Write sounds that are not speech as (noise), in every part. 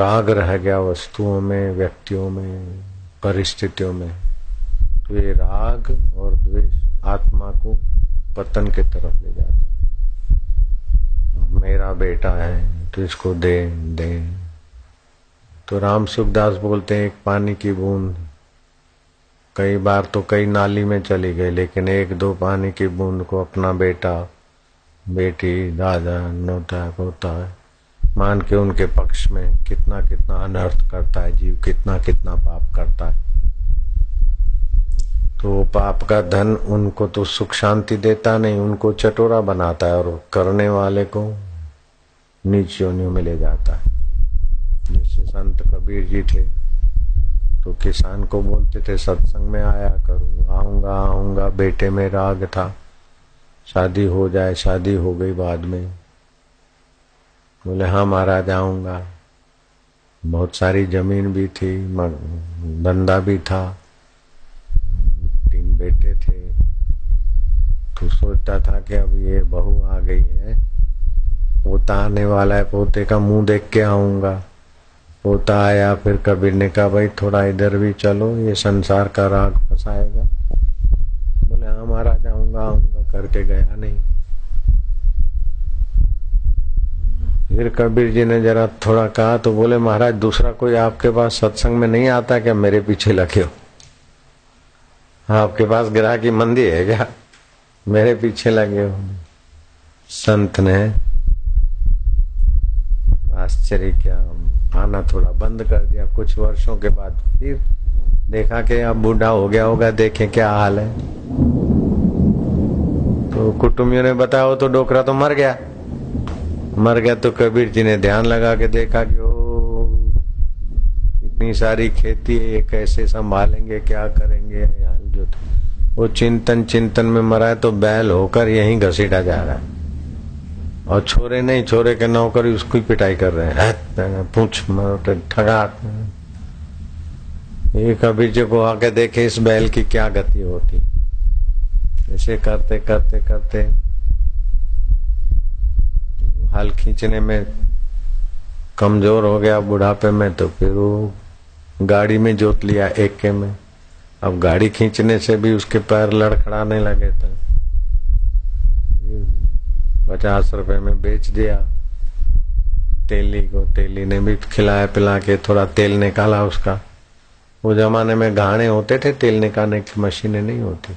राग रह गया वस्तुओं में, व्यक्तियों में, परिस्थितियों में तो ये राग और द्वेष आत्मा को पतन के तरफ़ ले जाता मेरा बेटा है तो इसको दे दे। तो राम सुखदास बोलते हैं, एक पानी की बूंद। कई बार तो कई नाली में चली गई, लेकिन एक दो पानी की बूंद को अपना बेटा, बेटी, दादा, नोता, पोता मान के उनके पक्ष में कितना कितना अनर्थ करता है, जीव कितना कितना पाप करता है। तो पाप का धन उनको तो सुख शांति देता नहीं, उनको चटोरा बनाता है और करने वाले को नीच योनियों में ले जाता है। जैसे संत कबीर जी थे तो किसान को बोलते थे, सत्संग में आया करूँ, आऊँगा आऊँगा, बेटे में राग था, शादी हो जाए, शादी हो गई बाद में। बोले हाँ महाराज, आऊँगा। बहुत सारी ज़मीन भी थी धंधा भी था। तीन बेटे थे। तो सोचता था कि अब ये बहू आ गई है। पोता आने वाला है, पोते का मुँह देख के आऊँगा। पोता आया, फिर कबीर ने कहा, भाई, थोड़ा इधर भी चलो, ये संसार का राग फंसाएगा। बोले हाँ महाराज, आऊँगा आऊँगा। करके गया नहीं। फिर कबीर जी ने जरा थोड़ा कहा तो बोले, महाराज, दूसरा कोई आपके पास सत्संग में नहीं आता क्या? मेरे पीछे लगे आपके पास ग्राह की मंदी है क्या? मेरे पीछे लगे हो। संत ने आश्चर्य क्या, आना थोड़ा बंद कर दिया। कुछ वर्षों के बाद फिर देखा कि अब बूढ़ा हो गया होगा, देखें क्या हाल है। तो कुटुंबियों ने बताया तो डोकरा तो मर गया। मर गया तो कबीर जी ने ध्यान लगा के देखा कि ओ, इतनी सारी खेती है, ये कैसे संभालेंगे, क्या करेंगे? जो तो वो चिंतन चिंतन में मरा है तो बैल होकर यहीं घसीटा जा रहा है। और छोरे नहीं, छोरे के नौकर उसको ही पिटाई कर रहे हैं। पूछ ठगा। ये कबीर जी को आके देखे इस बैल की क्या गति होती। ऐसे करते करते करते हल खींचने में कमज़ोर हो गया, बुढ़ापे में तो फिर वो गाड़ी में जोत लिया एक के में। अब गाड़ी खींचने से भी उसके पैर लड़खड़ाने लगे तो पचास रुपए में बेच दिया। तेली को, तेली ने भी खिलाया पिला के, थोड़ा तेल निकाला उसका। वो जमाने में घाने होते थे, तेल निकालने की मशीनें नहीं होती।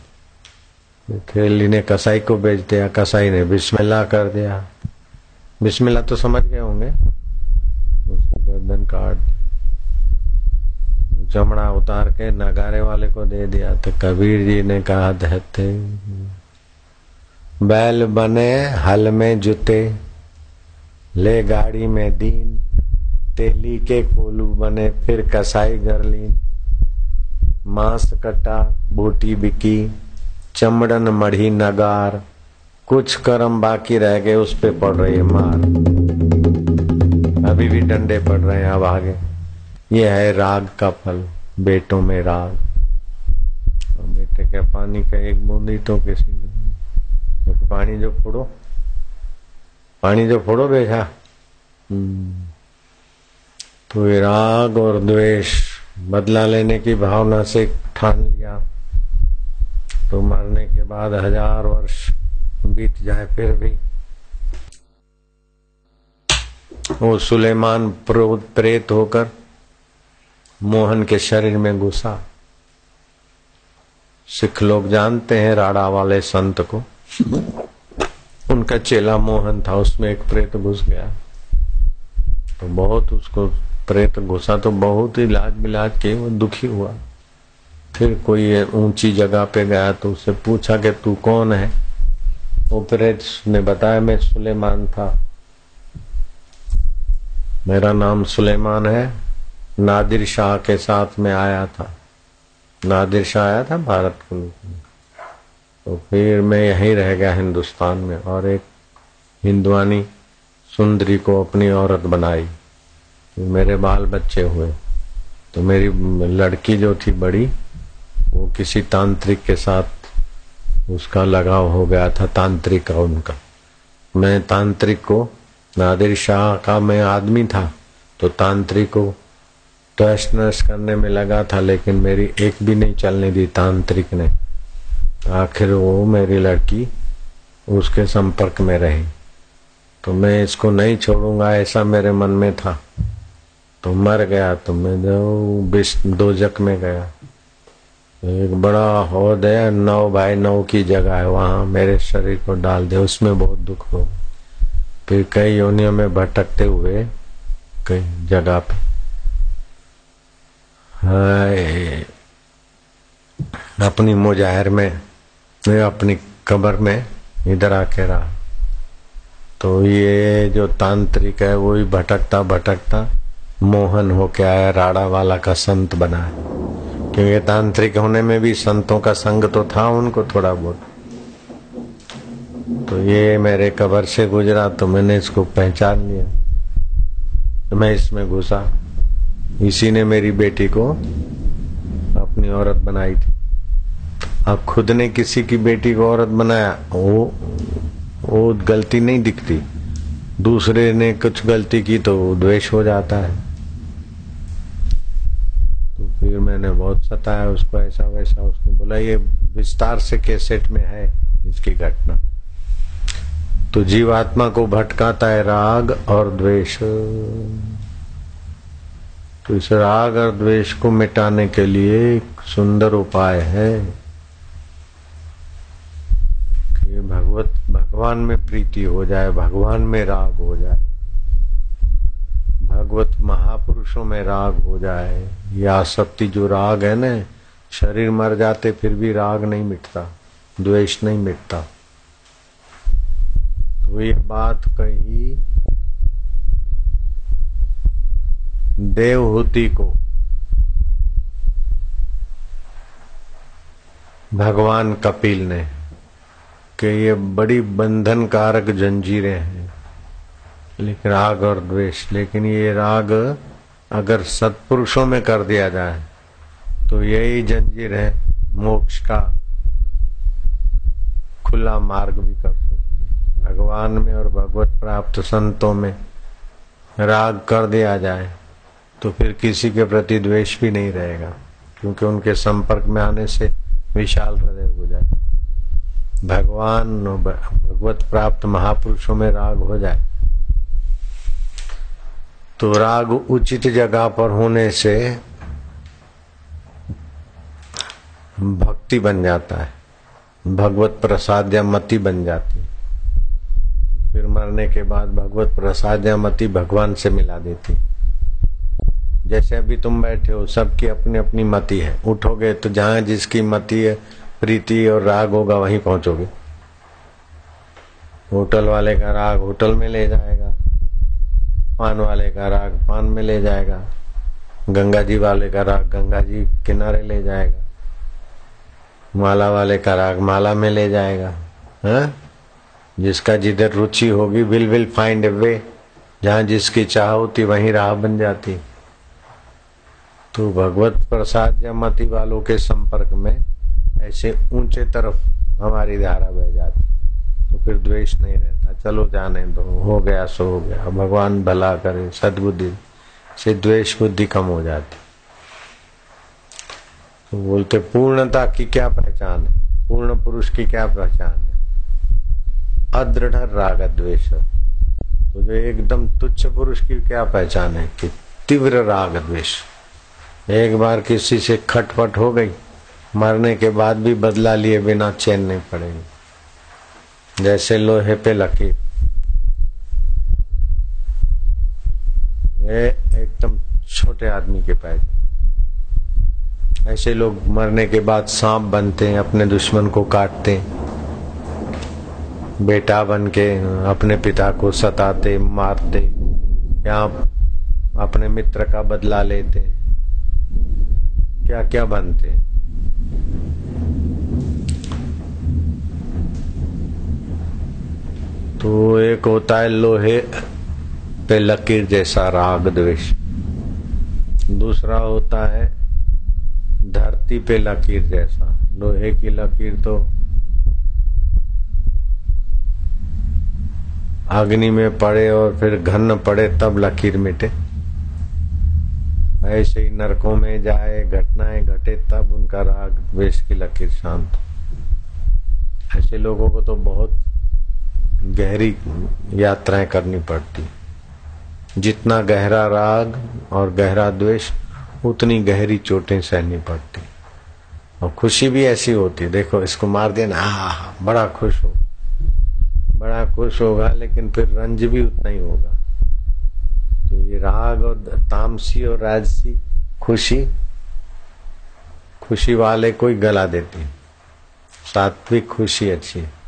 तेली ने कसाई को बेच दिया, कसाई ने बिस्मिल्लाह कर दिया। बिस्मिल्लाह तो समझ गए होंगे। गर्दन काट चमड़ा उतार के नगारे वाले को दे दिया। तो कबीर जी ने कहा दहते बैल बने हल में जुते, ले गाड़ी में दीन, तेली के कोलू बने, फिर कसाई घर गरलीन मांस कटा, बूटी बिकी, चमड़न मढ़ी नगार कुछ कर्म बाकी रह गए, उस पे पड़ रही है मार। अभी भी डंडे पड़ रहे हैं, अब आगे। ये है राग का फल, बेटों में राग। और बेटे के पानी का एक बूंदी तो किसी पानी जो फोड़ो, पानी जो फोड़ो बेटा। हम्म। तो राग और द्वेष बदला लेने की भावना से ठान लिया। तो मरने के बाद हज़ार वर्ष बीत जाए फिर भी। वो सुलेमान प्रेत होकर मोहन के शरीर में घुसा। सिख लोग जानते हैं राड़ा वाले संत को। उनका चेला मोहन था, उसमें एक प्रेत घुस गया। तो बहुत उसको प्रेत घुसा तो बहुत ही लाज मिलाज के वो दुखी हुआ। फिर कोई ऊँची जगह पे गया तो उससे पूछा कि तू कौन है? वो प्रेत ने बताया, मैं सुलेमान था। मेरा नाम सुलेमान है। नादिर शाह के साथ में आया था। नादिर शाह आया था भारत को तो फिर मैं यहीं रह गया हिंदुस्तान में और एक हिंदुआनी सुंदरी को अपनी औरत बनाई। तो मेरे बाल बच्चे हुए। तो मेरी लड़की जो थी बड़ी, वो किसी तांत्रिक के साथ उसका लगाव हो गया था तांत्रिक का उनका। मैं तांत्रिक को, नादिर शाह का मैं आदमी था तो तांत्रिक को तहस नहस करने में लगा था, लेकिन मेरी एक भी नहीं चलने दी तांत्रिक ने। आखिर वो मेरी लड़की उसके संपर्क में रही। तो मैं इसको नहीं छोड़ूँगा, ऐसा मेरे मन में था। तो मर गया तो मैं दो दो जक में गया। एक बड़ा हौद है, नौ बाय नौ की जगह है वहाँ। मेरे शरीर को डाल दे, उसमें बहुत दुख हो। फिर कई योनियों में भटकते हुए, कई जगह पे। हाय। अपनी मुजाहिर में अपनी कबर में इधर आके रहा। तो ये जो तांत्रिक है, वो ही भटकता भटकता मोहन हो के आया, राड़ा वाला का संत बना। है क्योंकि तांत्रिक होने में भी संतों का संग तो था, उनको थोड़ा बहुत। तो ये मेरे कबर से गुजरा तो मैंने इसको पहचान लिया। तो मैं इसमें घुसा। इसी ने मेरी बेटी को अपनी औरत बनाई थी। अब खुद ने किसी की बेटी को औरत बनाया, वो वो गलती नहीं दिखती। दूसरे ने कुछ गलती की तो द्वेष हो जाता है तो फिर मैंने बहुत सताया उसको, ऐसा वैसा उसने बोला, ये विस्तार से कैसेट में है इसकी घटना। तो जीवात्मा को भटकाता है राग और द्वेष। तो इस राग और द्वेष को मिटाने के लिए एक सुंदर उपाय है कि भगवत, भगवान में प्रीति हो जाए, भगवान में राग हो जाए। भगवत महापुरुषों में राग हो जाए, या आसक्ति जो राग है ना, शरीर मर जाते फिर भी राग नहीं मिटता, द्वेष नहीं मिटता। तो ये बात कही, देवहूति को। भगवान कपिल ने, कि ये बड़ी बंधन कारक जंजीरें हैं। लेकिन राग और द्वेष, लेकिन ये राग अगर सत्पुरुषों में कर दिया जाए तो यही जंजीर है, मोक्ष का खुला मार्ग भी कर सकती भगवान में और भगवत प्राप्त संतों में राग कर दिया जाए तो फिर किसी के प्रति द्वेष भी नहीं रहेगा, क्योंकि उनके संपर्क में आने से विशाल हृदय हो जाए। भगवान भगवत प्राप्त महापुरुषों में राग हो जाए तो राग उचित जगह पर होने से भक्ति बन जाता है। भगवत प्रसाद या मति बन जाती है। फिर मरने के बाद भगवत प्रसाद या मति भगवान से मिला देती जैसे अभी तुम बैठे हो, सबकी अपनी अपनी मति है। उठोगे तो जहाँ जिसकी मति है, प्रीति और राग होगा, वहीं पहुंचोगे। होटल वाले का राग होटल में ले जाएगा। पान वाले का राग पान में ले जाएगा। गंगा जी वाले का राग गंगा जी किनारे ले जाएगा। माला वाले का राग माला में ले जाएगा। है? जिसका जिधर रुचि होगी will will find a way जहाँ जिसकी चाह होती, वहीं राह बन जाती। तो भगवत प्रसाद या मति वालों के संपर्क में ऐसे ऊँचे तरफ़ हमारी धारा बह जाती। फिर द्वेष नहीं रहता। चलो जाने दो, हो गया, सो हो गया। भगवान भला करे, सदबुद्धि। से द्वेष बुद्धि कम हो जाती। तो बोलते, पूर्णता की क्या पहचान है? पूर्ण पुरुष की क्या पहचान है? अदृढ़ राग द्वेष। तो जो एकदम तुच्छ पुरुष की क्या पहचान है? कि तीव्र राग द्वेष। एक बार किसी से खटपट हो गई, मरने के बाद भी बदला लिए बिना चैन नहीं पड़ेगी। जैसे लोहे पे लकीर एकदम छोटे आदमी के पैर। ऐसे लोग मरने के बाद सांप बनते हैं, अपने दुश्मन को काटते बेटा बन के अपने पिता को सताते, मारते। या अपने मित्र का बदला लेते। क्या क्या बनते? तो एक होता है लोहे पे लकीर जैसा राग द्वेष। दूसरा होता है धरती पे लकीर जैसा। लोहे की लकीर तो अग्नि में पड़े और फिर घन पड़े तब लकीर मिटे। ऐसे ही नरकों में जाए, घटनाएँ घटे, तब उनका राग द्वेष की लकीर शांत। ऐसे लोगों को तो बहुत गहरी यात्राएँ करनी पड़ती। जितना गहरा राग और गहरा द्वेष, उतनी गहरी चोटें सहनी पड़ती। और खुशी भी ऐसी होती देखो, इसको मार देना हा बड़ा खुश हो। बड़ा खुश होगा, लेकिन फिर रंज भी उतना ही होगा। तो ये राग और तामसी और राजसी, खुशी खुशी वाले को ही गला देती सात्विक खुशी अच्छी है।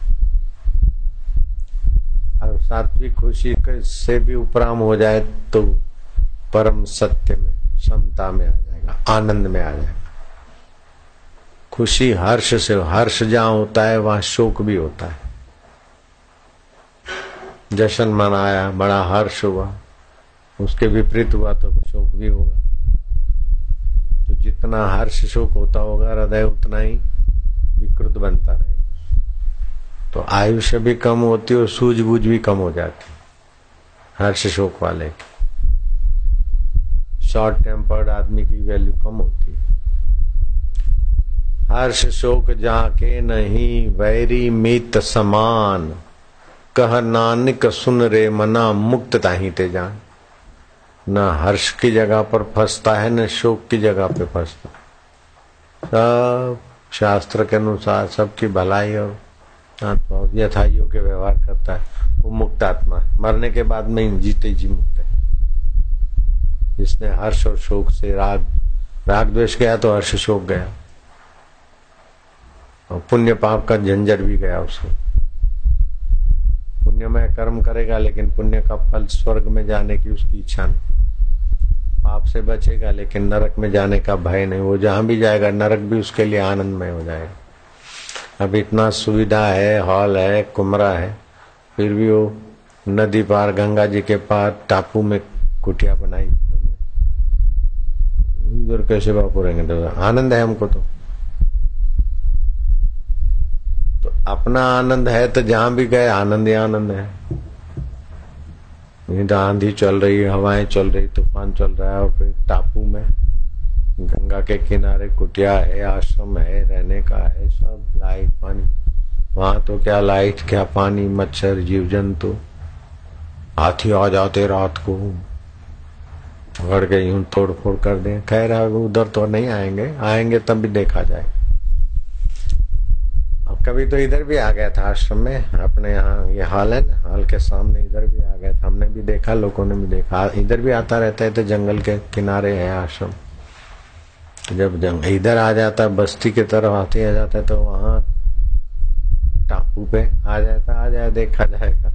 सात्विक खुशी से भी उपराम हो जाए तो परम सत्य में, समता में आ जाएगा, आनंद में आ जाएगा। खुशी हर्ष से, हर्ष जहाँ होता है, वहाँ शोक भी होता है। जश्न मनाया बड़ा हर्ष हुआ, उसके विपरीत हुआ तो शोक भी होगा। तो जितना हर्ष शोक होता होगा, हृदय उतना ही विकृत बनता रहेगा। तो आयुष्य भी कम होती और सूझबूझ भी कम हो जाती हर्ष शोक वाले की। शॉर्ट टेम्पर्ड आदमी की वैल्यू कम होती है। हर्ष शोक जाके नहीं, वैरी मित समान। कह नानक सुन रे मना, मुक्त ताही ते जान। न हर्ष की जगह पर फंसता है, न शोक की जगह पे फंसता। सब शास्त्र के अनुसार सबकी भलाई और आत्मा यथा योग्य व्यवहार करता है, वो मुक्त आत्मा मरने के बाद में जीते जी मुक्त है। जिसने हर्ष और शोक से राग राग द्वेष गया तो हर्ष शोक गया। और पुण्य पाप का झंझर भी गया उसको पुण्यमय कर्म करेगा, लेकिन पुण्य का फल स्वर्ग में जाने की उसकी इच्छा नहीं। पाप से बचेगा, लेकिन नरक में जाने का भय नहीं। वो जहाँ भी जाएगा, नरक भी उसके लिए आनंदमय हो जाएगा। अब इतना सुविधा है, हॉल है, कुमरा है, फिर भी वो नदी पार, गंगा जी के पार, टापू में कुटिया बनाई। इधर कैसे बापू रहेंगे तो आनंद है हमको तो। तो अपना आनंद है तो जहाँ भी गए, आनंद ही आनंद है। तो आंधी चल रही हवाएँ चल रही, तूफ़ान चल रहा है, और फिर टापू में गंगा के किनारे कुटिया है, आश्रम है, रहने का है, सब लाइट पानी। वहाँ तो क्या लाइट, क्या पानी, मच्छर जीव जंतु हाथी आ जाते रात को। पकड़ के यूँ तोड़ फोड़ कर दे। खैर उधर तो नहीं आएँगे। आएँगे तब भी देखा जाए। अब कभी तो इधर भी आ गया था आश्रम में। अपने यहाँ ये हाल है ना, हाल के सामने इधर भी आ गया था। हमने भी देखा, लोगों ने भी देखा। इधर भी आता रहता है तो जंगल के किनारे है आश्रम। जब जंग इधर आ जाता है बस्ती की तरफ़ आते, आ जाता है तो वहाँ टापू पे आ जाता, आ जाए देखा जाएगा।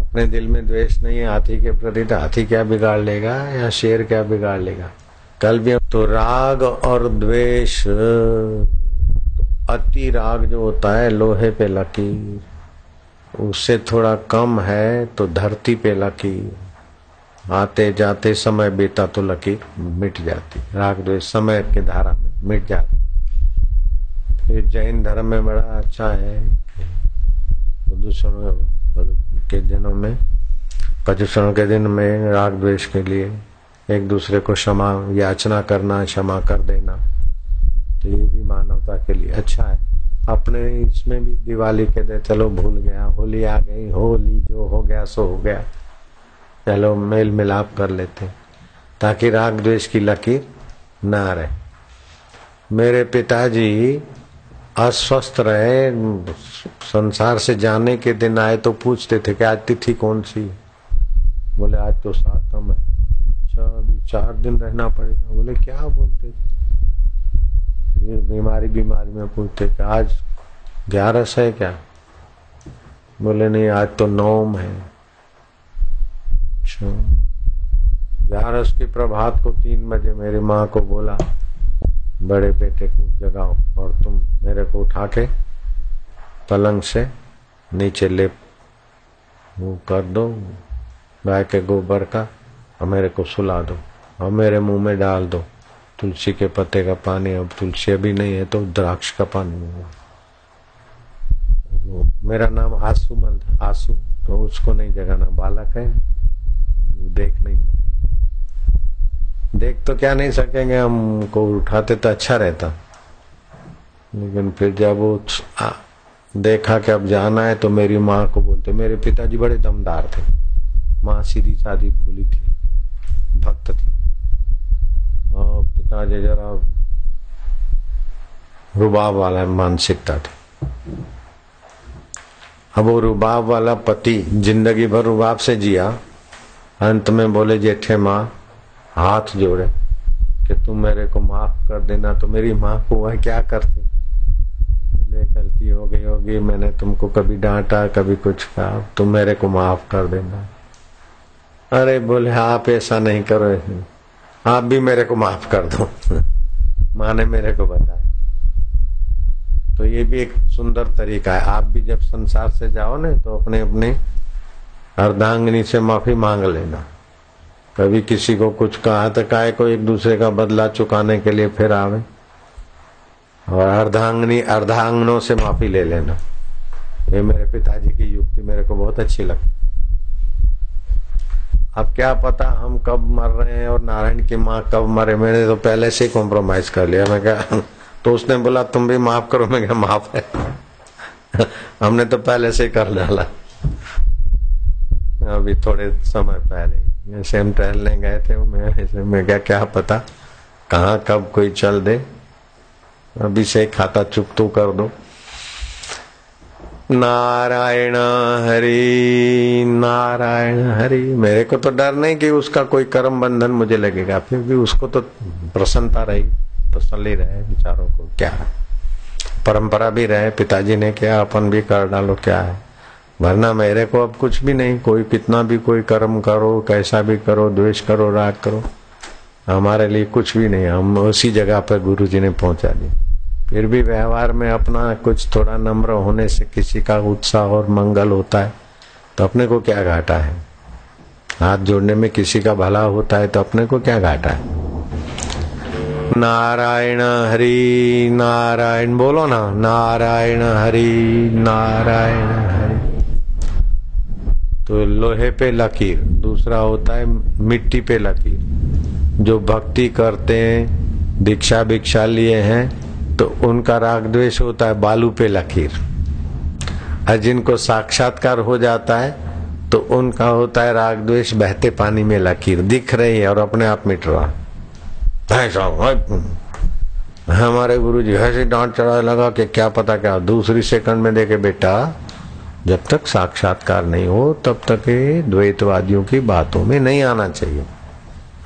अपने दिल में द्वेष नहीं है, हाथी के प्रति तो हाथी क्या बिगाड़ लेगा या शेर क्या बिगाड़ लेगा? कल भी तो राग और द्वेष, अति राग जो होता है, लोहे पे लकीर। उससे थोड़ा कम है तो धरती पे लकीर। आते जाते समय बीता तो लकीर मिट जाती। राग द्वेष समय के धारा में मिट जाती। फिर जैन धर्म में बड़ा अच्छा है प्रदूषण के दिनों में, प्रदूषण के दिन में राग द्वेष के लिए एक दूसरे को क्षमा, याचना करना, क्षमा कर देना तो ये भी मानवता के लिए अच्छा है। अपने इसमें भी दिवाली के दे चलो भूल गया, होली आ गई, होली जो हो गया, सो हो गया। चलो मेल मिलाप कर लेते ताकि राग द्वेष की लकीर ना रहे। मेरे पिताजी अस्वस्थ रहे, संसार से जाने के दिन आए तो पूछते थे कि आज तिथि कौन सी बोले, आज तो सातम है। अच्छा अभी चार दिन रहना पड़ेगा। बोले, क्या बोलते थे? ये बीमारी बीमारी में पूछते आज ग्यारह है क्या? बोले, नहीं, आज तो नौम है। अच्छा। ग्यारस के प्रभात को तीन बजे मेरी माँ को बोला, बड़े बेटे को जगाओ और तुम मेरे को उठा के पलंग से नीचे ले वो कर दो, गाय के गोबर का और मेरे को सुला दो और मेरे मुँह में डाल दो। तुलसी के पत्ते का पानी, अब तुलसी अभी नहीं है तो द्राक्ष का पानी होगा। मेरा नाम आँसू मल, आँसू तो उसको नहीं जगाना, बालक है। देख नहीं देख तो क्या नहीं सकेंगे हमको उठाते तो अच्छा रहता। लेकिन फिर जब वो देखा कि अब जाना है तो मेरी माँ को बोलते, मेरे पिताजी बड़े दमदार थे। माँ सीधी सादी भूली थी, भक्त थी। और पिताजी जरा रुबाब वाला मानसिकता थी। अब वो रुबाब वाला पति ज़िंदगी भर रुबाब से जिया अंत में बोले जेठे माँ, हाथ जोड़े कि तुम मेरे को माफ़ कर देना तो मेरी माँ को वह क्या करती? गलती हो गई होगी, मैंने तुमको कभी डांटा, कभी कुछ कहा तुम मेरे को माफ़ कर देना। अरे बोले, आप ऐसा नहीं करो, आप भी मेरे को माफ़ कर दो। (laughs) माँ ने मेरे को बताया। तो ये भी एक सुंदर तरीका है। आप भी जब संसार से जाओ ना तो अपने अपने अर्धांगनी से माफ़ी मांग लेना। कभी किसी को कुछ कहा तो काय को एक दूसरे का बदला चुकाने के लिए फिर आवे। और अर्धांगनी अर्धांगनों से माफ़ी ले लेना। ये मेरे पिताजी की युक्ति मेरे को बहुत अच्छी लगती अब क्या पता हम कब मर रहे हैं और नारायण की माँ कब मरे। मैंने तो पहले से ही कॉम्प्रोमाइज कर लिया। मैं क्या तो उसने बोला, तुम भी माफ़ करो। मैं क्या, माफ़ है। हमने तो पहले से ही कर डाला। अभी थोड़े समय पहले ऐसे हम टहलने गए थे मैं ऐसे मैं क्या क्या पता कहा, कब कोई चल दे। अभी से खाता चुप तू कर दो। नारायण हरि नारायण हरि। मेरे को तो डर नहीं कि उसका कोई कर्म बंधन मुझे लगेगा फिर भी उसको तो प्रसन्नता रही तसली तो रहे विचारों को। क्या? परंपरा भी रहे, पिताजी ने क्या, अपन भी कर डालो, क्या है? वरना मेरे को अब कुछ भी नहीं। कोई कितना भी कोई कर्म करो, कैसा भी करो, द्वेष करो, राग करो, हमारे लिए कुछ भी नहीं। हम उसी जगह पर गुरु जी ने पहुँचा दिया। फिर भी व्यवहार में अपना कुछ थोड़ा नम्र होने से किसी का उत्साह और मंगल होता है तो अपने को क्या घाटा है? हाथ जोड़ने में किसी का भला होता है तो अपने को क्या घाटा है? नारायण हरि, नारायण, बोलो ना। नारायण हरि नारायण हरि। तो लोहे पे लकीर। दूसरा होता है मिट्टी पे लकीर। जो भक्ति करते हैं, दीक्षा भिक्षा लिए हैं तो उनका राग द्वेष होता है बालू पे लकीर। और जिनको साक्षात्कार हो जाता है तो उनका होता है राग द्वेष बहते पानी में लकीर। दिख रही है और अपने आप मिट रहा हमारे गुरु जी ऐसे डांट चढ़ा लगा कि क्या पता क्या, दूसरी सेकंड में देखे बेटा जब तक साक्षात्कार नहीं हो, तब तक ये द्वैतवादियों की बातों में नहीं आना चाहिए।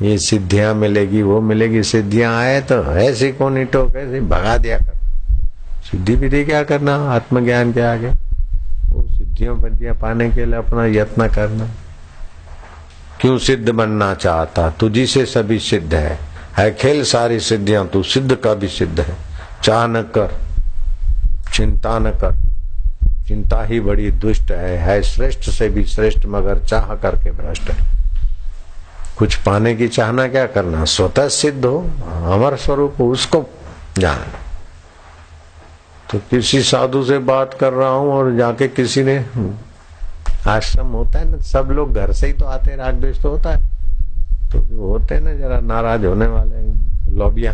ये सिद्धियाँ मिलेगी, वो मिलेगी, सिद्धियाँ आए तो ऐसी कौन टोक, ऐसी भगा दिया कर। सिद्धि विधि क्या करना, आत्मज्ञान के आगे? वो सिद्धियों बद्धियाँ पाने के लिए अपना यत्न करना। क्यों सिद्ध बनना चाहता? तुझी से सभी सिद्ध है। है खेल सारी सिद्धियाँ, तू सिद्ध का भी सिद्ध है। चाह न कर, चिंता न कर। चिंता ही बड़ी दुष्ट है है श्रेष्ठ से भी श्रेष्ठ, मगर चाह करके भ्रष्ट है। कुछ पाने की चाहना क्या करना? स्वतः सिद्ध हो, अमर स्वरूप उसको जान। तो किसी साधु से बात कर रहा हूँ और जाके किसी ने, आश्रम होता है ना, सब लोग घर से ही तो आते हैं, राग द्वेष तो होता है। तो होते हैं ना, जरा नाराज़ होने वाले लॉबिया।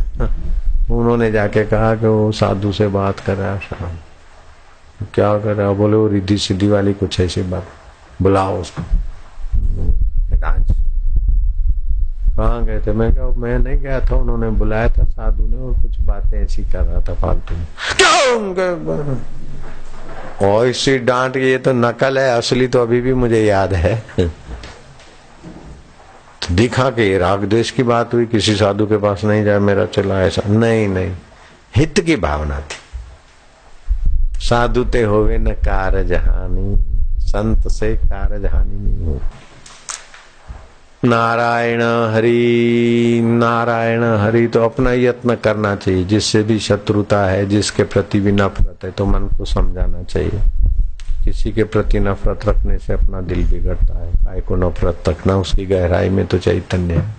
उन्होंने जाके कहा कि वो साधु से बात कर रहा शाम क्या कर रहा बोले, वो रिद्धि सिद्धि वाली कुछ ऐसी बात। बुलाओ उसको। डांस। कहाँ गए थे? मैं क्या मैं नहीं गया था, उन्होंने बुलाया था साधु ने और कुछ बातें ऐसी कर रहा था फालतू में। क्यों और इसी डांट ये तो नकल है, असली तो अभी भी मुझे याद है। तो दिखा के राग द्वेष की बात हुई, किसी साधु के पास नहीं जाए, मेरा चला ऐसा। नहीं नहीं। हित की भावना थी। साधु ते होवे न कार जहानी संत से कार जहानी नहीं हो नारायण हरि नारायण हरि तो अपना यत्न करना चाहिए। जिससे भी शत्रुता है, जिसके प्रति भी नफरत है तो मन को समझाना चाहिए। किसी के प्रति नफरत रखने से अपना दिल बिगड़ता है। काय को नफरत रखना उसकी गहराई में तो चैतन्य है।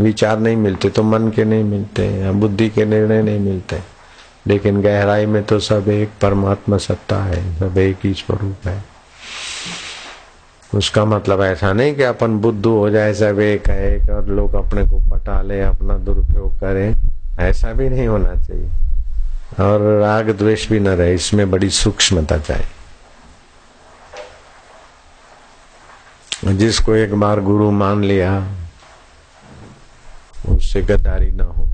विचार नहीं मिलते तो मन के नहीं मिलते बुद्धि के निर्णय नहीं मिलते। लेकिन गहराई में तो सब एक परमात्मा सत्ता है, सब एक ही स्वरूप है। उसका मतलब ऐसा नहीं कि अपन बुद्धू हो जाए, सब एक है, एक और लोग अपने को पटा ले, अपना दुरुपयोग करें। ऐसा भी नहीं होना चाहिए। और राग द्वेष भी न रहे, इसमें बड़ी सूक्ष्मता चाहिए। जिसको एक बार गुरु मान लिया, उससे गद्दारी ना हो।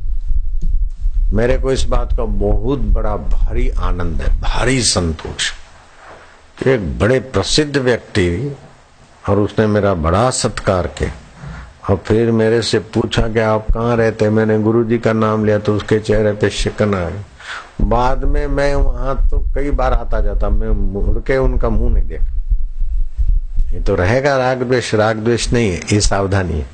मेरे को इस बात का बहुत बड़ा भारी आनंद है, भारी संतोष एक बड़े प्रसिद्ध व्यक्ति और उसने मेरा बड़ा सत्कार किया। और फिर मेरे से पूछा कि आप कहाँ रहते मैंने गुरु जी का नाम लिया तो उसके चेहरे पे शिकन आ गई बाद में मैं वहाँ तो कई बार आता जाता, मैं मुड़ के उनका मुँह नहीं देखा। ये तो रहेगा राग द्वेष राग द्वेष नहीं है, ये सावधानी है।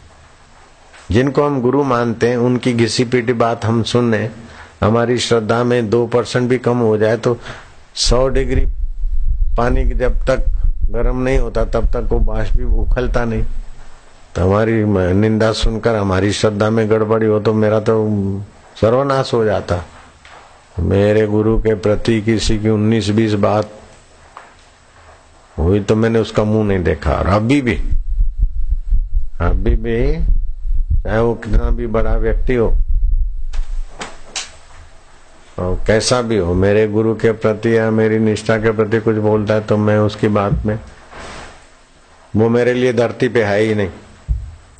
जिनको हम गुरु मानते हैं, उनकी घिसी पीटी बात हम सुनने, हमारी श्रद्धा में दो परसेंट भी कम हो जाए तो सौ डिग्री पानी जब तक गर्म नहीं होता, तब तक वो बाष्प भी उखलता नहीं। तो हमारी निंदा सुनकर, हमारी श्रद्धा में गड़बड़ी हो तो मेरा तो सर्वनाश हो जाता। मेरे गुरु के प्रति किसी की उन्नीस बीस बात हुई तो मैंने उसका मुँह नहीं देखा। और अभी भी अभी भी चाहे वो कितना भी बड़ा व्यक्ति हो, और कैसा भी हो, मेरे गुरु के प्रति या मेरी निष्ठा के प्रति कुछ बोलता है तो मैं उसकी बात में, वो मेरे लिए धरती पे है ही नहीं।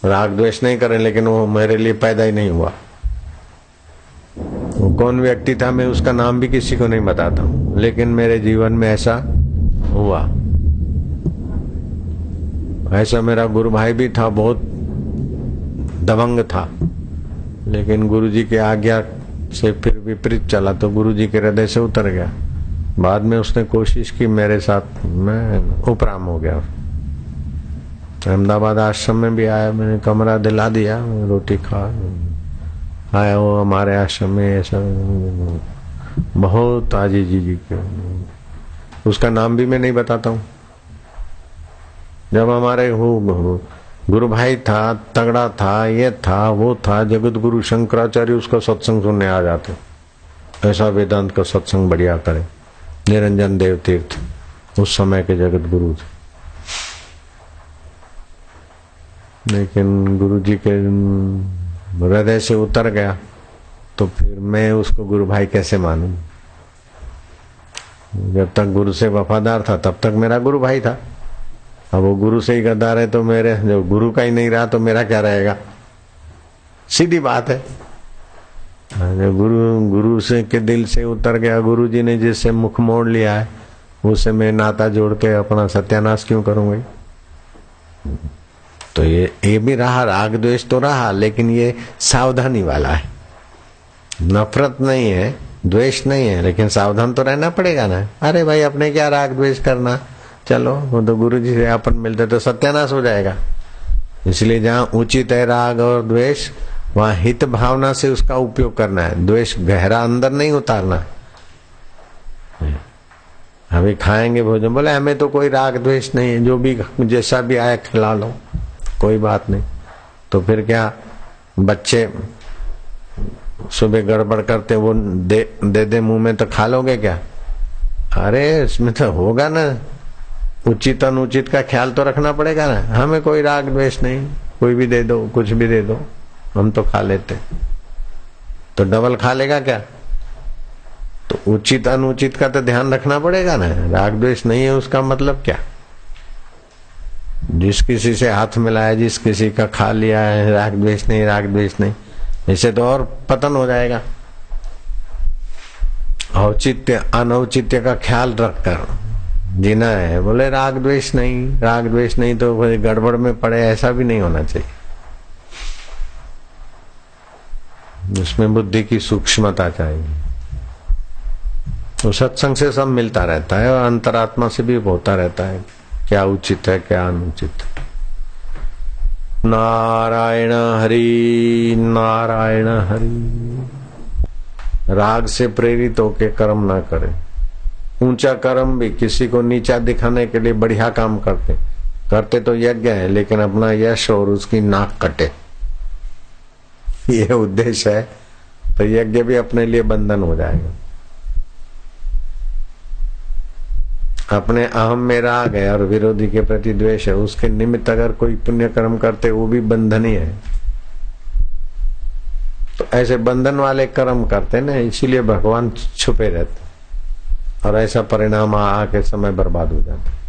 राग द्वेष नहीं करें, लेकिन वो मेरे लिए पैदा ही नहीं हुआ। वो कौन व्यक्ति था, मैं उसका नाम भी किसी को नहीं बताता हूँ, लेकिन मेरे जीवन में ऐसा हुआ। ऐसा मेरा गुरु भाई भी था, बहुत दबंग था। लेकिन गुरु जी के आज्ञा से फिर विपरीत चला तो गुरु जी के हृदय से उतर गया। बाद में उसने कोशिश की, मेरे साथ मैं उपराम हो गया। अहमदाबाद आश्रम में भी आया, मैंने कमरा दिला दिया, रोटी खा, आया वो हमारे आश्रम में, ऐसा बहुत आजी जी जी के। उसका नाम भी मैं नहीं बताता हूँ। जब हमारे हो गुरु भाई था, तगड़ा था, ये था, वो था जगत गुरु शंकराचार्य उसका सत्संग सुनने आ जाते। ऐसा वेदांत का सत्संग बढ़िया करे। निरंजन देव तीर्थ उस समय के जगत गुरु थे। लेकिन गुरु जी के हृदय से उतर गया तो फिर मैं उसको गुरु भाई कैसे मानू? जब तक गुरु से वफादार था, तब तक मेरा गुरु भाई था। अब वो गुरु से ही गद्दार है तो मेरे, जब गुरु का ही नहीं रहा तो मेरा क्या रहेगा? सीधी बात है। गुरु गुरु से के दिल से उतर गया, गुरु जी ने जिससे मुख मोड़ लिया है, उससे मैं नाता जोड़ के अपना सत्यानाश क्यों करूँगा? तो ये ये भी रहा, राग द्वेष तो रहा, लेकिन ये सावधानी वाला है। नफरत नहीं है, द्वेष नहीं है, लेकिन सावधान तो रहना पड़ेगा ना। अरे भाई, अपने क्या राग द्वेष करना? चलो, वो तो गुरु जी से अपन मिलते तो सत्यानाश हो जाएगा। इसलिए जहाँ उचित है राग और द्वेष, वहाँ हित भावना से उसका उपयोग करना है। द्वेष गहरा अंदर नहीं उतारना। अभी खाएँगे भोजन, बोले, हमें तो कोई राग द्वेष नहीं है, जो भी, जैसा भी आया खिला लो, कोई बात नहीं। तो फिर क्या, बच्चे सुबह गड़बड़ करते वो दे दे दे मुँह में तो खा लोगे क्या? अरे, इसमें तो होगा ना। उचित अनुचित का ख्याल तो रखना पड़ेगा ना। हमें कोई राग द्वेष नहीं। कोई भी दे दो, कुछ भी दे दो, हम तो खा लेते तो डबल खा लेगा क्या? तो उचित अनुचित का तो ध्यान रखना पड़ेगा ना। राग द्वेष नहीं है, उसका मतलब क्या? जिस किसी से हाथ मिलाया, जिस किसी का खा लिया है, राग द्वेष नहीं, राग द्वेष नहीं इसे तो और पतन हो जाएगा। औचित्य, अनौचित्य का ख्याल रखकर। जीना है। बोले, राग द्वेष नहीं। राग द्वेष नहीं तो गड़बड़ में पड़े, ऐसा भी नहीं होना चाहिए। उसमें बुद्धि की सूक्ष्मता चाहिए। तो सत्संग से सब मिलता रहता है और अंतरात्मा से भी होता रहता है। क्या उचित है, क्या अनुचित है। नारायण हरि नारायण हरि। राग से प्रेरित होके कर्म ना करे। ऊँचा कर्म भी किसी को नीचा दिखाने के लिए बढ़िया काम करते। करते तो यज्ञ है, लेकिन अपना यश और उसकी नाक कटे। ये उद्देश्य है तो यज्ञ भी अपने लिए बंधन हो जाएगा। अपने अहम में राग है और विरोधी के प्रति द्वेष है, उसके निमित्त अगर कोई पुण्य कर्म करते, वो भी बंधन ही। तो ऐसे बंधन वाले कर्म करते ना, इसीलिए भगवान छुपे रहते। और ऐसा परिणाम आके समय बर्बाद हो जाता है।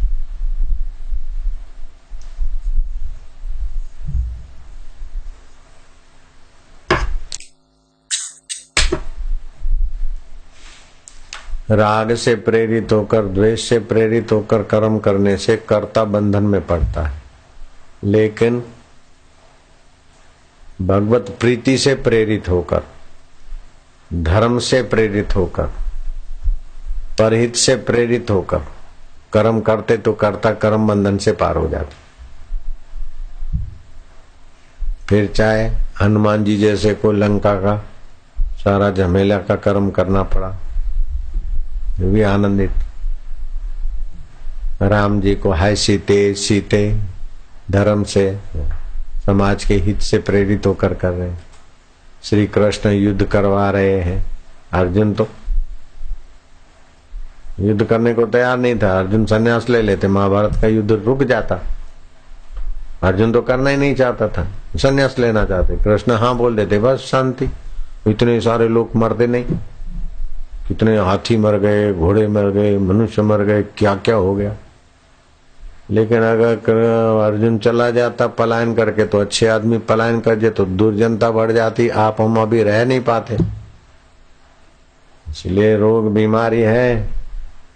राग से प्रेरित होकर, द्वेष से प्रेरित होकर कर्म करने से कर्ता बंधन में पड़ता है। लेकिन भगवत प्रीति से प्रेरित होकर, धर्म से प्रेरित होकर परहित से प्रेरित होकर। कर्म करते तो करता कर्म बंधन से पार हो जाते। फिर चाहे हनुमान जी जैसे को लंका का, सारा झमेला का कर्म करना पड़ा। भी आनंदित। राम जी को हाय सीते सीते, धर्म से, समाज के हित से प्रेरित होकर कर रहे श्री कृष्ण युद्ध करवा रहे हैं। अर्जुन तो युद्ध करने को तैयार नहीं था। अर्जुन संन्यास ले लेते, महाभारत का युद्ध रुक जाता। अर्जुन तो करना ही नहीं चाहता था, संन्यास लेना चाहते। कृष्ण हाँ बोल देते, बस शांति, इतने सारे लोग मरते नहीं। कितने हाथी मर गए, घोड़े मर गए, मनुष्य मर गए क्या क्या हो गया? लेकिन अगर अर्जुन चला जाता पलायन करके तो अच्छे आदमी पलायन कर जाए तो दुर्जनता बढ़ जाती, आप हम अभी रह नहीं पाते। इसलिए रोग बीमारी है।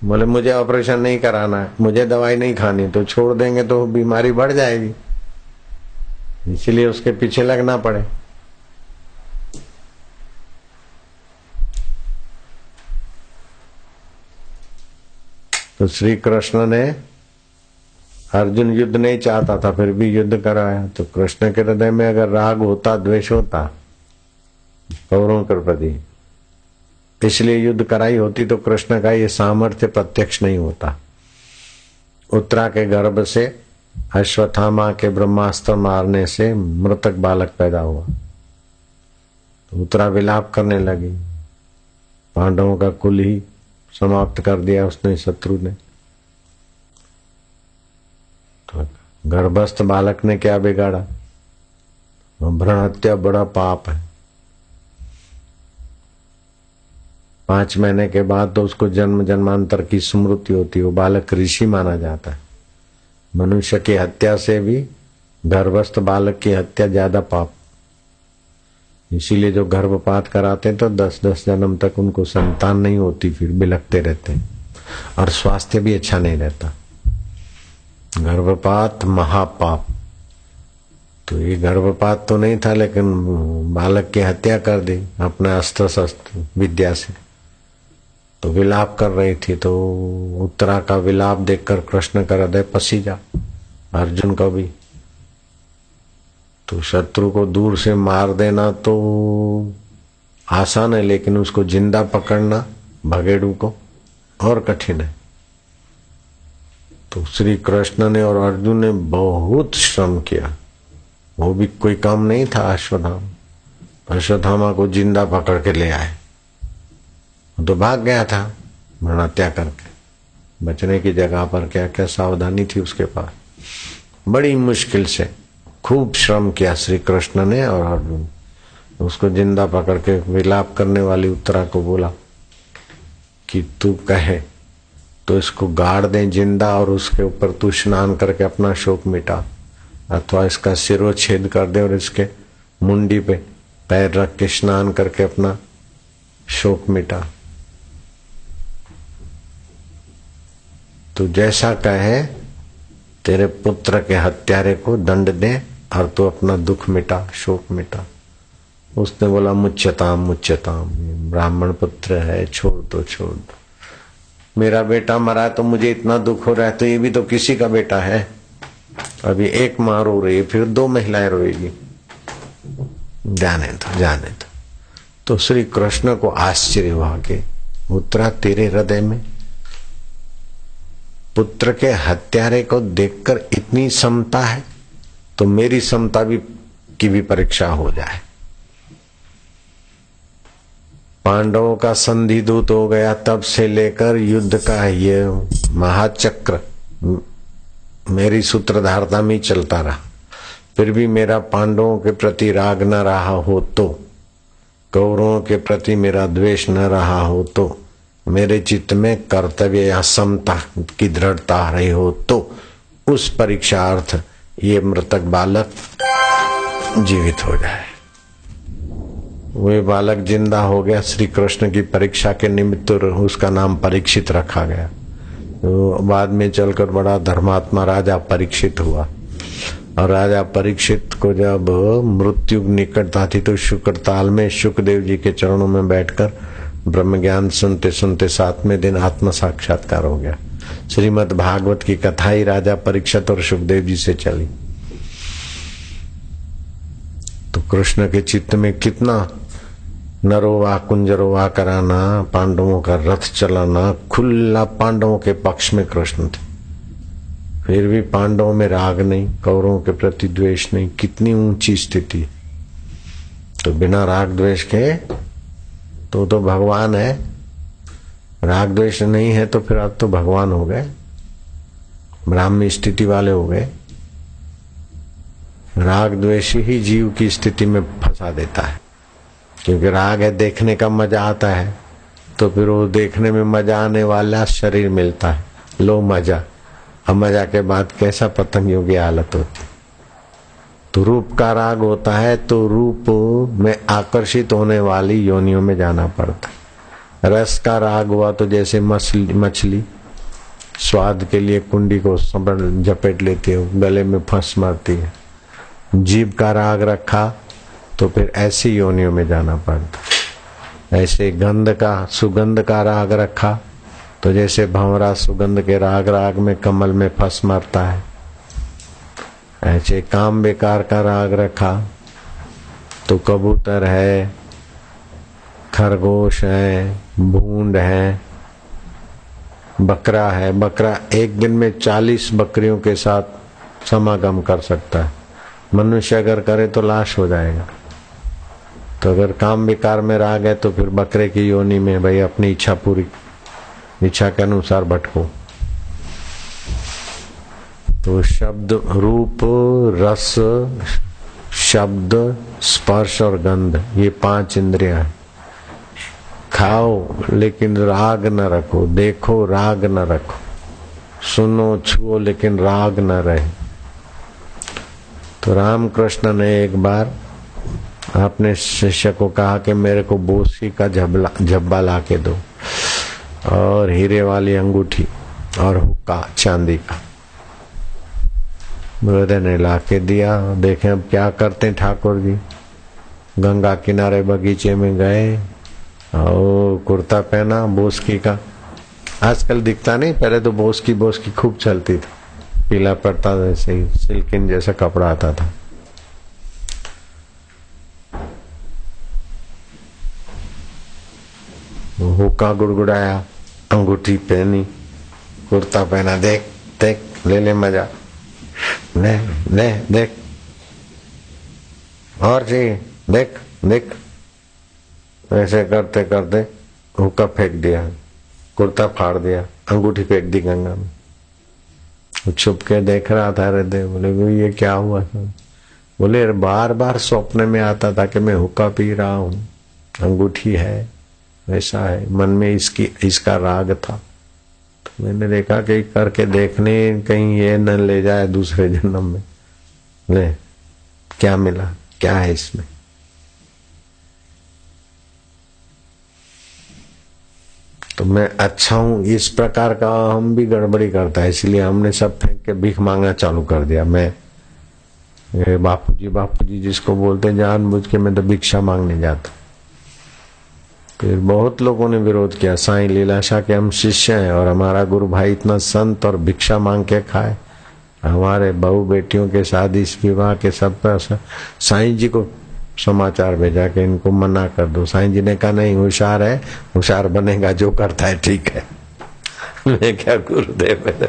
बोले, मुझे ऑपरेशन नहीं कराना है, मुझे दवाई नहीं खानी तो छोड़ देंगे तो बीमारी बढ़ जाएगी। इसीलिए उसके पीछे लगना पड़े। तो श्री कृष्ण ने अर्जुन युद्ध नहीं चाहता था, फिर भी युद्ध कराया। तो कृष्ण के हृदय में अगर राग होता, द्वेष होता कौरों के प्रति इसलिए युद्ध कराई होती तो कृष्ण का ये सामर्थ्य प्रत्यक्ष नहीं होता। उत्तरा के गर्भ से, अश्वत्थामा के ब्रह्मास्त्र मारने से मृतक बालक पैदा हुआ। उत्तरा विलाप करने लगी। पांडवों का कुल ही समाप्त कर दिया उसने शत्रु ने। तो गर्भस्थ बालक ने क्या बिगाड़ा? भ्रण हत्या बड़ा पाप है। पाँच महीने के बाद तो उसको जन्म जन्मांतर की स्मृति होती है। वो बालक ऋषि माना जाता है। मनुष्य की हत्या से भी गर्भस्थ बालक की हत्या ज़्यादा पाप। इसीलिए जो गर्भपात कराते हैं तो दस दस जन्म तक उनको संतान नहीं होती, फिर बिलकते रहते हैं। और स्वास्थ्य भी अच्छा नहीं रहता। गर्भपात महापाप। तो ये गर्भपात तो नहीं था, लेकिन बालक की हत्या कर दी अपने अस्त्र शस्त्र, विद्या से। तो विलाप कर रही थी तो उत्तरा का विलाप देखकर कृष्ण का हृदय पसीजा अर्जुन का भी तो शत्रु को दूर से मार देना तो आसान है, लेकिन उसको ज़िंदा पकड़ना भगेड़ू को और कठिन है। तो श्री कृष्ण ने और अर्जुन ने बहुत श्रम किया। वो भी कोई काम नहीं था अश्वधाम अश्वधामा को ज़िंदा पकड़ के ले आए। तो भाग गया था मरण हत्या करके। बचने की जगह पर क्या क्या सावधानी थी उसके पास? बड़ी मुश्किल से खूब श्रम किया श्री कृष्ण ने और अर्जुन उसको ज़िंदा पकड़ के विलाप करने वाली उत्तरा को बोला, कि तू कहे तो इसको गाड़ दे ज़िंदा और उसके ऊपर तू स्नान करके अपना शोक मिटा। अथवा इसका सिरोच्छेद कर दे और इसके मुंडी पे पैर रख के स्नान करके अपना शोक मिटा। तू जैसा कहे, तेरे पुत्र के हत्यारे को दंड दे और तू अपना दुख मिटा, शोक मिटा। उसने बोला, मुच्यताम मुच्यताम, ब्राह्मण पुत्र है, छोड़ दो छोड़ दो। मेरा बेटा मरा तो मुझे इतना दुख हो रहा है तो ये भी तो किसी का बेटा है। अभी एक माँ रो रही फिर दो महिलाएँ रोएगी। जाने दो जाने दो। तो श्री कृष्ण को आश्चर्य हुआ कि उत्तरा तेरे हृदय में पुत्र के हत्यारे को देखकर इतनी समता है तो मेरी समता भी, की भी परीक्षा हो जाए। पांडवों का संधि दूत हो गया, तब से लेकर युद्ध का ये महाचक्र, मेरी सूत्रधारता में चलता रहा। फिर भी मेरा पांडवों के प्रति राग न रहा हो तो कौरवों के प्रति मेरा द्वेष न रहा हो तो मेरे चित्त में कर्तव्य या समता की दृढ़ता रही हो तो उस परीक्षार्थ ये मृतक बालक जीवित हो जाए। वे बालक ज़िंदा हो गया श्री कृष्ण की परीक्षा के निमित्त उसका नाम परीक्षित रखा गया। तो बाद में चलकर बड़ा धर्मात्मा राजा परीक्षित हुआ। और राजा परीक्षित को जब मृत्यु निकटता थी तो शुक्र ताल में सुखदेव जी के चरणों में बैठकर ब्रह्म ज्ञान सुनते सुनते सातवें दिन आत्म साक्षात्कार हो गया। श्रीमद भागवत की कथा ही राजा परीक्षित और सुखदेव जी से चली। तो कृष्ण के चित्त में कितना नरोवा, कुंजरोवा कराना, पांडवों का रथ चलाना, खुला पांडवों के पक्ष में कृष्ण थे। फिर भी पांडवों में राग नहीं, कौरवों के प्रति द्वेष नहीं, कितनी ऊँची स्थिति। तो बिना राग द्वेष के तो तो भगवान है। राग द्वेष नहीं है तो फिर अब तो भगवान हो गए। ब्राह्मी स्थिति वाले हो गए। राग द्वेष ही जीव की स्थिति में फंसा देता है। क्योंकि राग है, देखने का मज़ा आता है। तो फिर वो देखने में मज़ा आने वाला शरीर मिलता है। लो मज़ा। अब मज़ा के बाद कैसा पतंगियों की हालत होती तो रूप का राग होता है तो रूप में आकर्षित होने वाली योनियों में जाना पड़ता है। रस का राग हुआ तो जैसे मछली मछली, स्वाद के लिए कुंडी को झपेट लेती है, गले में फंस मारती है। जीव का राग रखा तो फिर ऐसी योनियों में जाना पड़ता ऐसे गंध का, सुगंध का राग रखा तो जैसे भंवरा सुगंध के राग राग में कमल में फंस मरता है। ऐसे काम बेकार का राग रखा तो कबूतर है, खरगोश है, भूंड है, बकरा है। बकरा एक दिन में चालीस बकरियों के साथ समागम कर सकता है। मनुष्य अगर करे तो लाश हो जाएगा। तो अगर काम विकार में राग है तो फिर बकरे की योनि में भाई अपनी इच्छा पूरी, इच्छा के अनुसार भटको। तो शब्द रूप, रस, शब्द, स्पर्श और गंध, ये पाँच इंद्रिया है। खाओ, लेकिन राग न रखो, देखो, राग न रखो। सुनो, छुओ, लेकिन राग न रहे। तो रामकृष्ण ने एक बार अपने शिष्य को कहा कि मेरे को बोसी का झबला, झब्बा ला के दो, और हीरे वाली अंगूठी और हुक्का, चांदी का। ब्रदर ने ला के दिया। देखे अब क्या करते ठाकुर जी। गंगा किनारे बगीचे में गए और कुर्ता पहना बोसकी का। आजकल दिखता नहीं, पहले तो बोस की बोस की खूब चलती थी। पीला पड़ता जैसे ही, सिल्किन जैसा कपड़ा आता था। हुक्का गुड़गुड़ाया, अंगूठी पहनी, कुर्ता पहना। देख देख, ले ले मज़ा। ले ले देख। और जी, देख देख। ऐसे करते करते हुक्का फेंक दिया, कुर्ता फाड़ दिया, अंगूठी फेंक दी गंगा में। छुप के देख रहा था हृदय बोले ये क्या हुआ था? बोले, अरे बार बार स्वप्न में आता था कि मैं हुक्का पी रहा हूँ। अंगूठी है वैसा है, मन में इसकी, इसका राग था। मैंने देखा कि करके देखने कहीं ये न ले जाए दूसरे जन्म में। ले, क्या मिला? क्या है इसमें? तो मैं अच्छा हूँ, इस प्रकार का हम भी गड़बड़ी करता है, इसलिए हमने सब फेंक के भीख मांगना चालू कर दिया। मैं बापू जी बापू जी जिसको बोलते जान बुझ के मैं तो भिक्षा मांगने जाता फिर बहुत लोगों ने विरोध किया साईं लीलाशाह के हम शिष्य हैं और हमारा गुरु भाई इतना संत और भिक्षा मांग के खाए। हमारे बहू बेटियों के शादी विवाह के सब पर साईं जी को समाचार भेजा कि इनको मना कर दो। साईं जी ने कहा नहीं होशियार है होशियार बनेगा जो करता है ठीक है। मैं क्या गुरुदेव मेरे,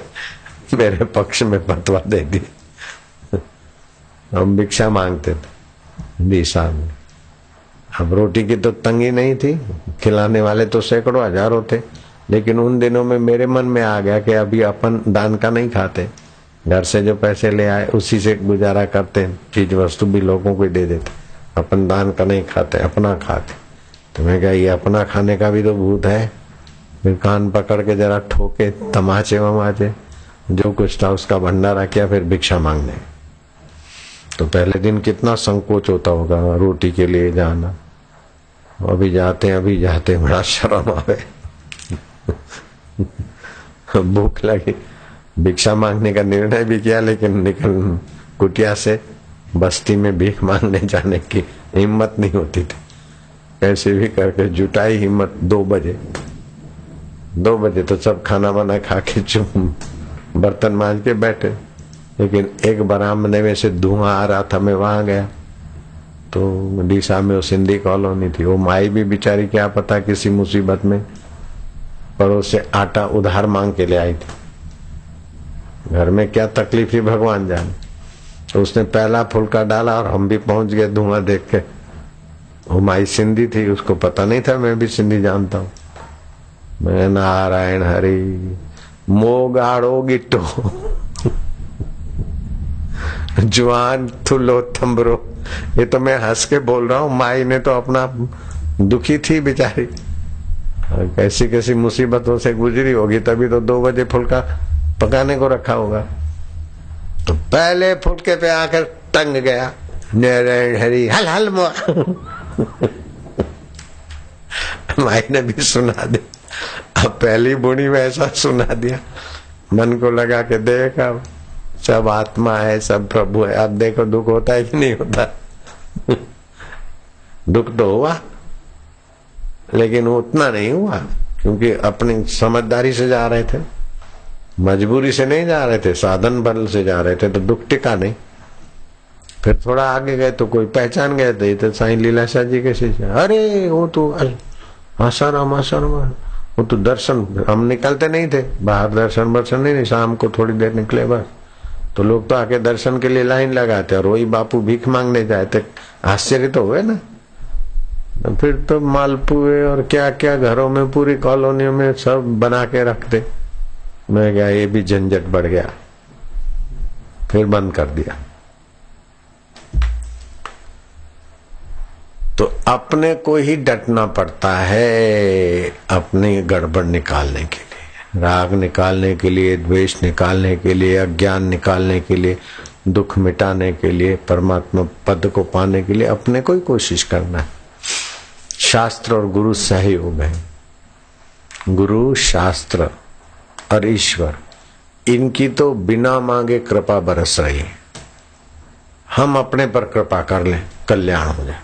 मेरे पक्ष में पतवा दे दी। हम भिक्षा मांगते थे दिशा में अब रोटी की तो तंगी नहीं थी। खिलाने वाले तो सैकड़ों हज़ारों थे। लेकिन उन दिनों में मेरे मन में आ गया कि अभी अपन दान का नहीं खाते। घर से जो पैसे ले आए, उसी से गुजारा करते चीज़ वस्तु भी लोगों को दे देते। अपन दान का नहीं खाते, अपना खाते। तो मैं क्या ये अपना खाने का भी तो भूत है। फिर कान पकड़ के जरा ठोके, तमाचे वमाचे। जो कुछ था उसका भंडारा किया, फिर भिक्षा मांगने। तो पहले दिन कितना संकोच होता होगा रोटी के लिए जाना। अभी जाते हैं, अभी जाते हैं, बड़ा शर्म आवे। भूख लगी। भिक्षा मांगने का निर्णय भी किया, लेकिन निकल कुटिया से बस्ती में भीख मांगने जाने की हिम्मत नहीं होती थी। कैसे भी करके जुटाई हिम्मत दो बजे। दो बजे तो सब खाना वाना खा के चुप, बर्तन मांज के बैठे। लेकिन एक बरामने में से धुआँ आ रहा था, मैं वहाँ गया। तो डीसा में वो सिंधी कॉलोनी थी। वो माई भी बिचारी क्या पता किसी मुसीबत में पड़ोस से आटा उधार मांग के ले आई थी। घर में क्या तकलीफ़ थी भगवान जाने। तो उसने पहला फुलका डाला और हम भी पहुँच गए धुआँ देख के। वो माई सिंधी थी, उसको पता नहीं था, मैं भी सिंधी जानता हूँ। मैं नारायण हरि, मोगाड़ो गिट्टो। जवान थुलो थम्बरो ये तो मैं हंस के बोल रहा हूँ, माई ने तो अपना दुखी थी बेचारी। कैसी कैसी मुसीबतों से गुजरी होगी, तभी तो दो बजे फुलका पकाने को रखा होगा। तो पहले फुलके पे आकर टंग गया। नारायण हरी, हल हल (laughs) माई ने भी सुना दिया अब पहली बुणी में ऐसा सुना दिया। मन को लगा के देखा सब आत्मा है, सब प्रभु है। अब देखो, दुख होता है कि नहीं होता। दुख तो हुआ, लेकिन वो उतना नहीं हुआ, क्योंकि अपनी समझदारी से जा रहे थे। मजबूरी से नहीं जा रहे थे, साधन बल से जा रहे थे तो दुख टिका नहीं। फिर थोड़ा आगे गए तो कोई पहचान गए थे तो साई लीलाशाह जी के शिष्य, अरे, वो तो आसाराम आसाराम, वो तो दर्शन, हम निकलते नहीं थे। बाहर दर्शन वर्शन नहीं, शाम को थोड़ी देर निकले, बस। तो लोग तो आके दर्शन के लिए लाइन लगाते और वही बापू भीख मांगने जाए थे आश्चर्य तो हुए ना? तो फिर तो मालपुए और क्या क्या घरों में, पूरी कॉलोनियों में सब बना के रखते मैं क्या, ये भी झंझट बढ़ गया। फिर बंद कर दिया। तो अपने को ही डटना पड़ता है अपनी गड़बड़ निकालने के लिए। राग निकालने के लिए, द्वेष निकालने के लिए, अज्ञान निकालने के लिए, दुख मिटाने के लिए, परमात्मा पद को पाने के लिए अपने को ही कोशिश करना है। शास्त्र और गुरु सहयोग है। गुरु, शास्त्र और ईश्वर, इनकी तो बिना मांगे कृपा बरस रही है। हम अपने पर कृपा कर लें, कल्याण हो जाए।